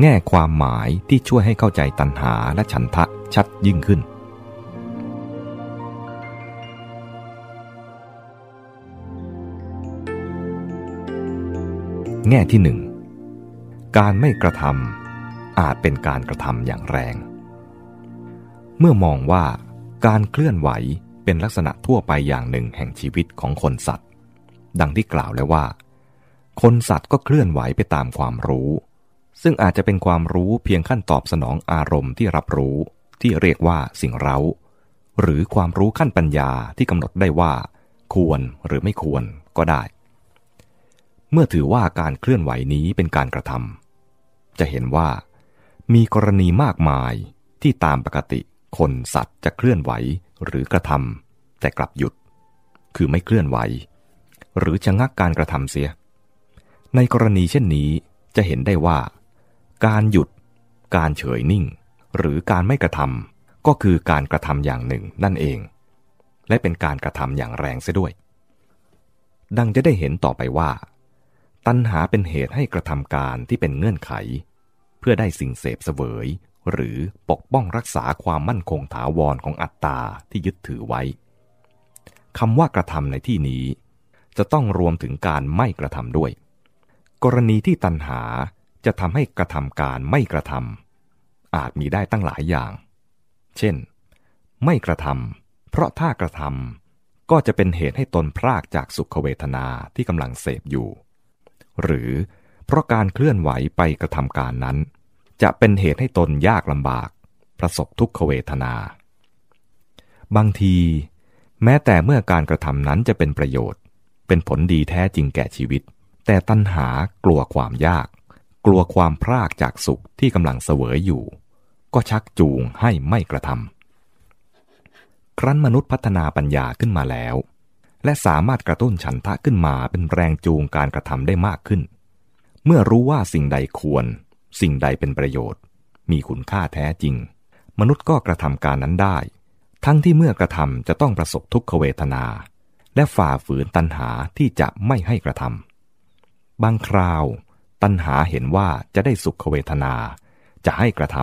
แง่ความหมายที่ช่วยให้เข้าใจตัณหาและฉันทะชัดยิ่งขึ้น แง่ที่หนึ่งการไม่กระทำอาจเป็นการกระทำอย่างแรง เมื่อมองว่าการเคลื่อนไหวเป็นลักษณะทั่วไปอย่างหนึ่งแห่งชีวิตของคนสัตว์ ดังที่กล่าวแล้วว่า คนสัตว์ก็เคลื่อนไหวไปตามความรู้ ซึ่งอาจจะเป็นความรู้เพียงขั้นตอบสนองอารมณ์ที่รับรู้ที่เรียกว่าสิ่งเร้าหรือความรู้ขั้นปัญญาที่กำหนดได้ว่า ควรหรือไม่ควรก็ได้ เมื่อถือว่าการเคลื่อนไหวนี้เป็นการกระทำจะเห็นว่า มีกรณีมากมายที่ตามปกติคนสัตว์จะเคลื่อนไหวหรือกระทำแต่กลับหยุด คือไม่เคลื่อนไหว หรือชะงักการกระทำเสีย ในกรณีเช่นนี้จะเห็นได้ว่า การหยุด การเฉยนิ่ง หรือการไม่กระทำก็คือการกระทำอย่างหนึ่งนั่นเอง และเป็นการกระทำอย่างแรงเสียด้วย ดังจะได้เห็นต่อไปว่า ตัณหาเป็นเหตุให้กระทำการที่เป็นเงื่อนไข เพื่อได้สิ่งเสพเสวย หรือปกป้องรักษาความมั่นคงถาวรของอัตตาที่ยึดถือไว้คำว่ากระทำในที่นี้ จะต้องรวมถึงการไม่กระทำด้วย กรณีที่ตัณหา จะทำให้กระทำการไม่กระทำอาจมีได้ตั้งหลายอย่าง เช่น ไม่กระทำเพราะถ้ากระทำก็จะเป็นเหตุให้ตนพรากจากสุขเวทนาที่กำลังเสพอยู่ หรือเพราะการเคลื่อนไหวไปกระทำการนั้น จะเป็นเหตุให้ตนยากลำบาก ประสบทุกขเวทนา บางที แม้แต่เมื่อการกระทำนั้นจะเป็นประโยชน์ เป็นผลดีแท้จริงแก่ชีวิต แต่ตัณหากลัวความยาก กลัวความพรากจากสุขที่กำลังเสวยอยู่ ก็ชักจูงให้ไม่กระทำครั้นมนุษย์พัฒนาปัญญาขึ้นมาแล้ว และสามารถกระตุ้นฉันทะขึ้นมาเป็นแรงจูงการกระทำได้มากขึ้น เมื่อรู้ว่าสิ่งใดควร สิ่งใดเป็นประโยชน์ มีคุณค่าแท้จริง มนุษย์ก็กระทำการนั้นได้ ทั้งที่เมื่อกระทำจะต้องประสบทุกขเวทนา และฝ่าฝืนตัณหาที่จะไม่ให้กระทำบางคราว ตัณหาเห็นว่าจะได้สุขเวทนา จะให้กระท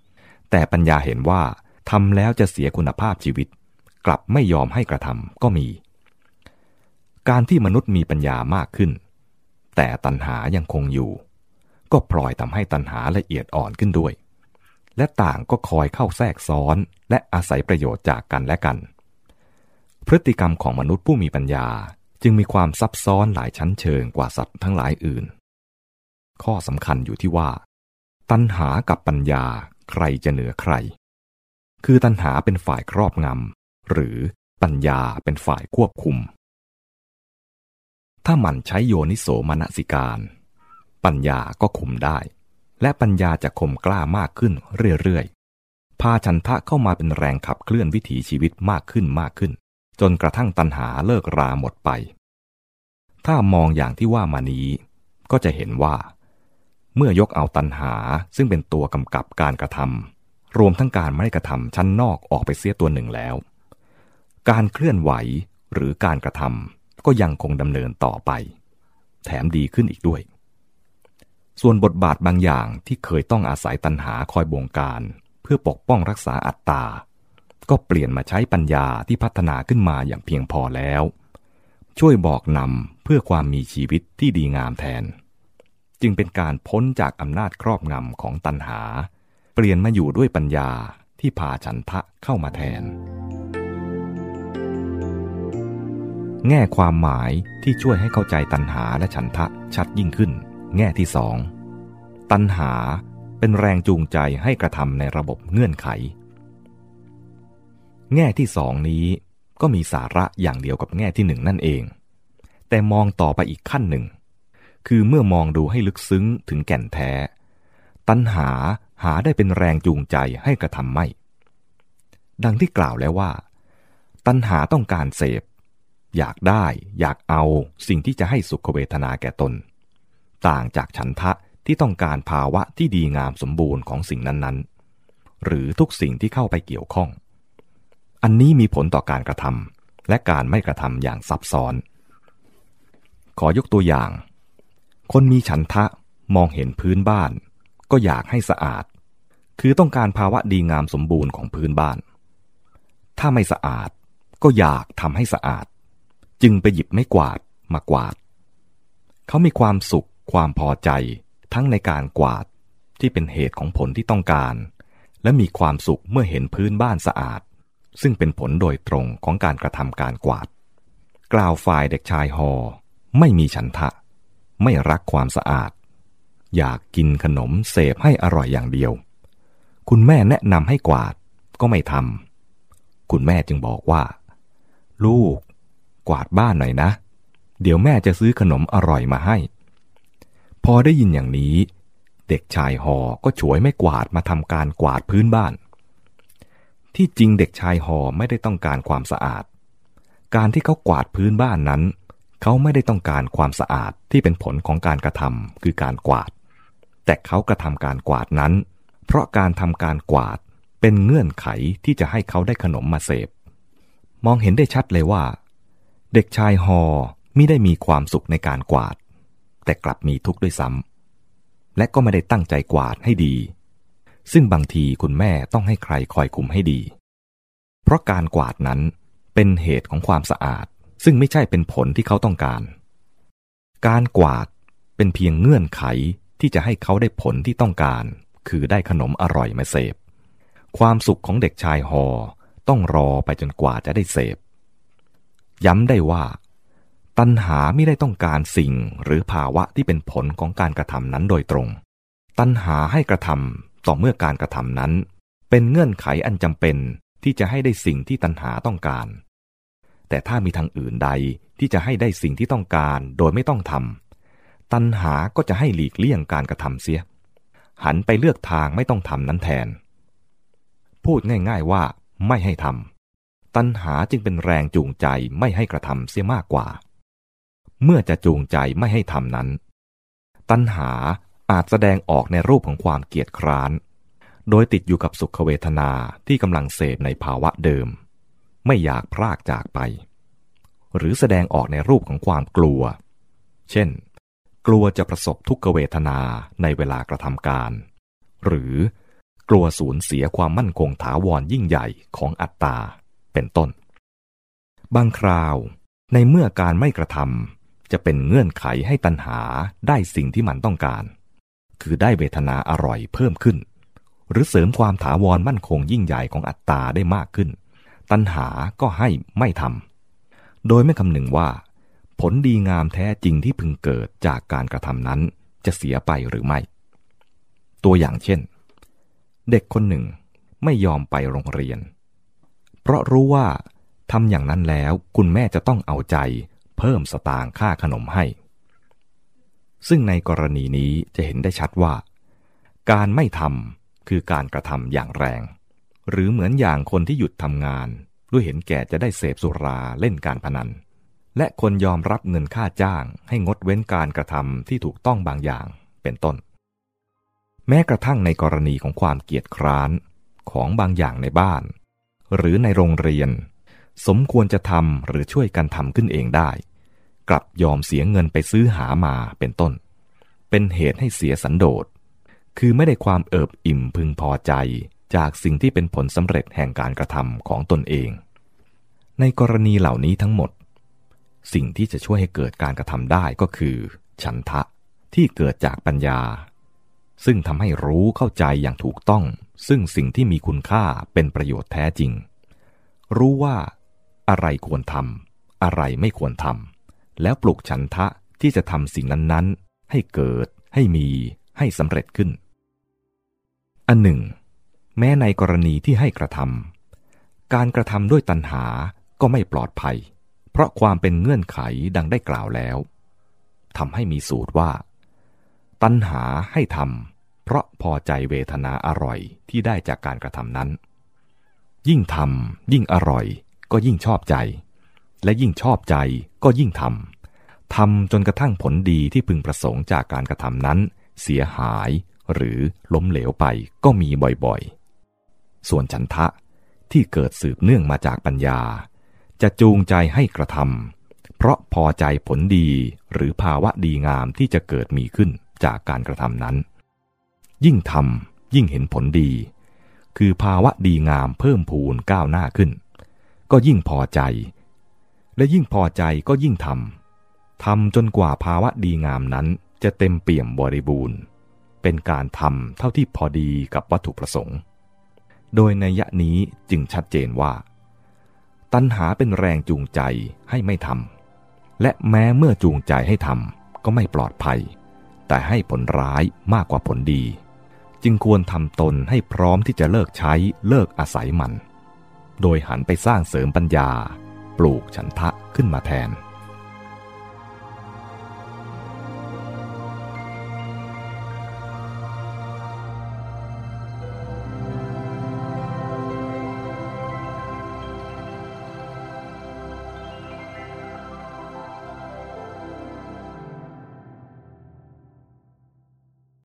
ำแต่ปัญญาเห็นว่าทำแล้วจะเสียคุณภาพชีวิต กลับไม่ยอมให้กระทำก็มี การที่มนุษย์มีปัญญามากขึ้น แต่ตัณหายังคงอยู่ ก็พลอยทำให้ตัณหาละเอียดอ่อนขึ้นด้วย และต่างก็คอยเข้าแทรกซ้อนและอาศัยประโยชน์จากกันและกัน พฤติกรรมของมนุษย์ผู้มีปัญญาจึงมีความซับซ้อนหลายชั้นเชิงกว่าสัตว์ทั้งหลายอื่น ข้อสำคัญอยู่ที่ว่า ตัณหากับปัญญาใครจะเหนือใคร คือตัณหาเป็นฝ่ายครอบงำหรือปัญญาเป็นฝ่ายควบคุม ถ้ามันใช้โยนิโสมนสิการ ปัญญาก็คุมได้ และปัญญาจะคมกล้ามากขึ้นเรื่อยๆ พาฉันทะเข้ามาเป็นแรงขับเคลื่อนวิถีชีวิตมากขึ้นมากขึ้น จนกระทั่งตัณหาเลิกราหมดไป ถ้ามองอย่างที่ว่ามานี้ ก็จะเห็นว่า เมื่อยกเอาตัณหาซึ่งเป็นตัวกำกับการกระทำรวมทั้งการไม่กระทำชั้นนอกออกไปเสียตัวหนึ่งแล้ว การเคลื่อนไหวหรือการกระทำก็ยังคงดำเนินต่อไป แถมดีขึ้นอีกด้วย ส่วนบทบาทบางอย่างที่เคยต้องอาศัยตัณหาคอยบงการ เพื่อปกป้องรักษาอัตตา ก็เปลี่ยนมาใช้ปัญญาที่พัฒนาขึ้นมาอย่างเพียงพอแล้ว ช่วยบอกนำเพื่อความมีชีวิตที่ดีงามแทน จึงเป็นการพ้นจากอำนาจครอบงำของตัณหา เปลี่ยนมาอยู่ด้วยปัญญาที่พาฉันทะเข้ามาแทน แง่ความหมายที่ช่วยให้เข้าใจตัณหาและฉันทะชัดยิ่งขึ้น แง่ที่สองตัณหาเป็นแรงจูงใจให้กระทำในระบบเงื่อนไข แง่ที่สองนี้ก็มีสาระอย่างเดียวกับแง่ที่หนึ่งนั่นเอง แต่มองต่อไปอีกขั้นหนึ่ง คือเมื่อมองดูให้ลึกซึ้งถึงแก่นแท้ ตัณหาหาได้เป็นแรงจูงใจให้กระทำไม่ ดังที่กล่าวแล้วว่า ตัณหาต้องการเสพ อยากได้ อยากเอาสิ่งที่จะให้สุขเวทนาแก่ตน ต่างจากฉันทะที่ต้องการภาวะที่ดีงามสมบูรณ์ของสิ่งนั้นๆ หรือทุกสิ่งที่เข้าไปเกี่ยวข้อง อันนี้มีผลต่อการกระทำและการไม่กระทำอย่างซับซ้อน ขอยกตัวอย่าง คนมีฉันทะมองเห็นพื้นบ้าน ก็อยากให้สะอาด คือต้องการภาวะดีงามสมบูรณ์ของพื้นบ้าน ถ้าไม่สะอาดก็อยากทำให้สะอาด จึงไปหยิบไม่กวาดมากวาด เขามีความสุขความพอใจ ทั้งในการกวาดที่เป็นเหตุของผลที่ต้องการ และมีความสุขเมื่อเห็นพื้นบ้านสะอาด ซึ่งเป็นผลโดยตรงของการกระทำการกวาด กล่าวฝ่ายเด็กชายฮอไม่มีฉันทะ ไม่รักความสะอาด อยากกินขนมเสพให้อร่อยอย่างเดียว คุณแม่แนะนำให้กวาดก็ไม่ทำคุณแม่จึงบอกว่า ลูก กวาดบ้านหน่อยนะ เดี๋ยวแม่จะซื้อขนมอร่อยมาให้ พอได้ยินอย่างนี้ เด็กชายฮอก็ฉวยไม่กวาดมาทำการกวาดพื้นบ้าน ที่จริงเด็กชายฮอไม่ได้ต้องการความสะอาด การที่เขากวาดพื้นบ้านนั้น เขาไม่ได้ต้องการความสะอาดที่เป็นผลของการกระทำคือการกวาด แต่เขากระทำการกวาดนั้น เพราะการทำการกวาดเป็นเงื่อนไขที่จะให้เขาได้ขนมมาเสพ มองเห็นได้ชัดเลยว่า เด็กชายฮอไม่ได้มีความสุขในการกวาด แต่กลับมีทุกข์ด้วยซ้ำและก็ไม่ได้ตั้งใจกวาดให้ดี ซึ่งบางทีคุณแม่ต้องให้ใครคอยคุมให้ดี เพราะการกวาดนั้นเป็นเหตุของความสะอาด ซึ่งไม่ใช่เป็นผลที่เขาต้องการ การกวาดเป็นเพียงเงื่อนไขที่จะให้เขาได้ผลที่ต้องการ คือได้ขนมอร่อยมาเสพ ความสุขของเด็กชายฮอต้องรอไปจนกว่าจะได้เสพ ย้ำได้ว่า ตัณหาไม่ได้ต้องการสิ่งหรือภาวะที่เป็นผลของการกระทำนั้นโดยตรง ตัณหาให้กระทำต่อเมื่อการกระทำนั้น เป็นเงื่อนไขอันจำเป็นที่จะให้ได้สิ่งที่ตัณหาต้องการ แต่ถ้ามีทางอื่นใดที่จะให้ได้สิ่งที่ต้องการโดยไม่ต้องทำตัณหาก็จะให้หลีกเลี่ยงการกระทำเสีย หันไปเลือกทางไม่ต้องทำนั้นแทน พูดง่ายๆว่าไม่ให้ทำตัณหาจึงเป็นแรงจูงใจไม่ให้กระทำเสียมากกว่า เมื่อจะจูงใจไม่ให้ทำนั้น ตัณหาอาจแสดงออกในรูปของความเกียดคร้าน โดยติดอยู่กับสุขเวทนาที่กำลังเสพในภาวะเดิม ไม่อยากพรากจากไป หรือแสดงออกในรูปของความกลัว เช่น กลัวจะประสบทุกขเวทนาในเวลากระทำการ หรือกลัวสูญเสียความมั่นคงถาวรยิ่งใหญ่ของอัตตา เป็นต้น บางคราว ในเมื่อการไม่กระทำจะเป็นเงื่อนไขให้ตัณหาได้สิ่งที่มันต้องการ คือได้เวทนาอร่อยเพิ่มขึ้น หรือเสริมความถาวรมั่นคงยิ่งใหญ่ของอัตตาได้มากขึ้น ตัณหาก็ให้ไม่ทำโดยไม่คำนึงว่า ผลดีงามแท้จริงที่พึงเกิดจากการกระทำนั้นจะเสียไปหรือไม่ ตัวอย่างเช่น เด็กคนหนึ่งไม่ยอมไปโรงเรียน เพราะรู้ว่าทำอย่างนั้นแล้วคุณแม่จะต้องเอาใจ เพิ่มสตางค่าขนมให้ ซึ่งในกรณีนี้จะเห็นได้ชัดว่า การไม่ทำคือการกระทำอย่างแรง หรือเหมือนอย่างคนที่หยุดทำงาน ด้วยเห็นแก่จะได้เสพสุราเล่นการพนัน และคนยอมรับเงินค่าจ้างให้งดเว้นการกระทำที่ถูกต้องบางอย่างเป็นต้น แม้กระทั่งในกรณีของความเกียจคร้านของบางอย่างในบ้าน หรือในโรงเรียน สมควรจะทำหรือช่วยกันทำขึ้นเองได้ กลับยอมเสียเงินไปซื้อหามาเป็นต้น เป็นเหตุให้เสียสันโดษคือไม่ได้ความเอิบอิ่มพึงพอใจ จากสิ่งที่เป็นผลสำเร็จแห่งการกระทำของตนเอง ในกรณีเหล่านี้ทั้งหมด สิ่งที่จะช่วยให้เกิดการกระทำได้ก็คือ ฉันทะที่เกิดจากปัญญา ซึ่งทำให้รู้เข้าใจอย่างถูกต้อง ซึ่งสิ่งที่มีคุณค่าเป็นประโยชน์แท้จริง รู้ว่า อะไรควรทำอะไรไม่ควรทำแล้วปลุกฉันทะที่จะทำสิ่งนั้นๆ ให้เกิด ให้มี ให้สำเร็จขึ้น อันหนึ่ง แม้ในกรณีที่ให้กระทำการกระทำด้วยตัณหาก็ไม่ปลอดภัย เพราะความเป็นเงื่อนไขดังได้กล่าวแล้วทำให้มีสูตรว่า ตัณหาให้ทำเพราะพอใจเวทนาอร่อยที่ได้จากการกระทำนั้น ยิ่งทำยิ่งอร่อย ก็ยิ่งชอบใจ และยิ่งชอบใจก็ยิ่งทำทำจนกระทั่งผลดีที่พึงประสงค์จากการกระทำนั้น เสียหายหรือล้มเหลวไปก็มีบ่อยๆ ส่วนฉันทะที่เกิดสืบเนื่องมาจากปัญญา จะจูงใจให้กระทำเพราะพอใจผลดีหรือภาวะดีงามที่จะเกิดมีขึ้นจากการกระทำนั้น ยิ่งทำยิ่งเห็นผลดี คือภาวะดีงามเพิ่มพูนก้าวหน้าขึ้น ก็ยิ่งพอใจ และยิ่งพอใจก็ยิ่งทำทำจนกว่าภาวะดีงามนั้นจะเต็มเปี่ยมบริบูรณ์ เป็นการทำเท่าที่พอดีกับวัตถุประสงค์ โดยในยะนี้จึงชัดเจนว่า ตัณหาเป็นแรงจูงใจให้ไม่ทำและแม้เมื่อจูงใจให้ทำก็ไม่ปลอดภัย แต่ให้ผลร้ายมากกว่าผลดี จึงควรทำตนให้พร้อมที่จะเลิกใช้เลิกอาศัยมัน โดยหันไปสร้างเสริมปัญญา ปลูกฉันทะขึ้นมาแทน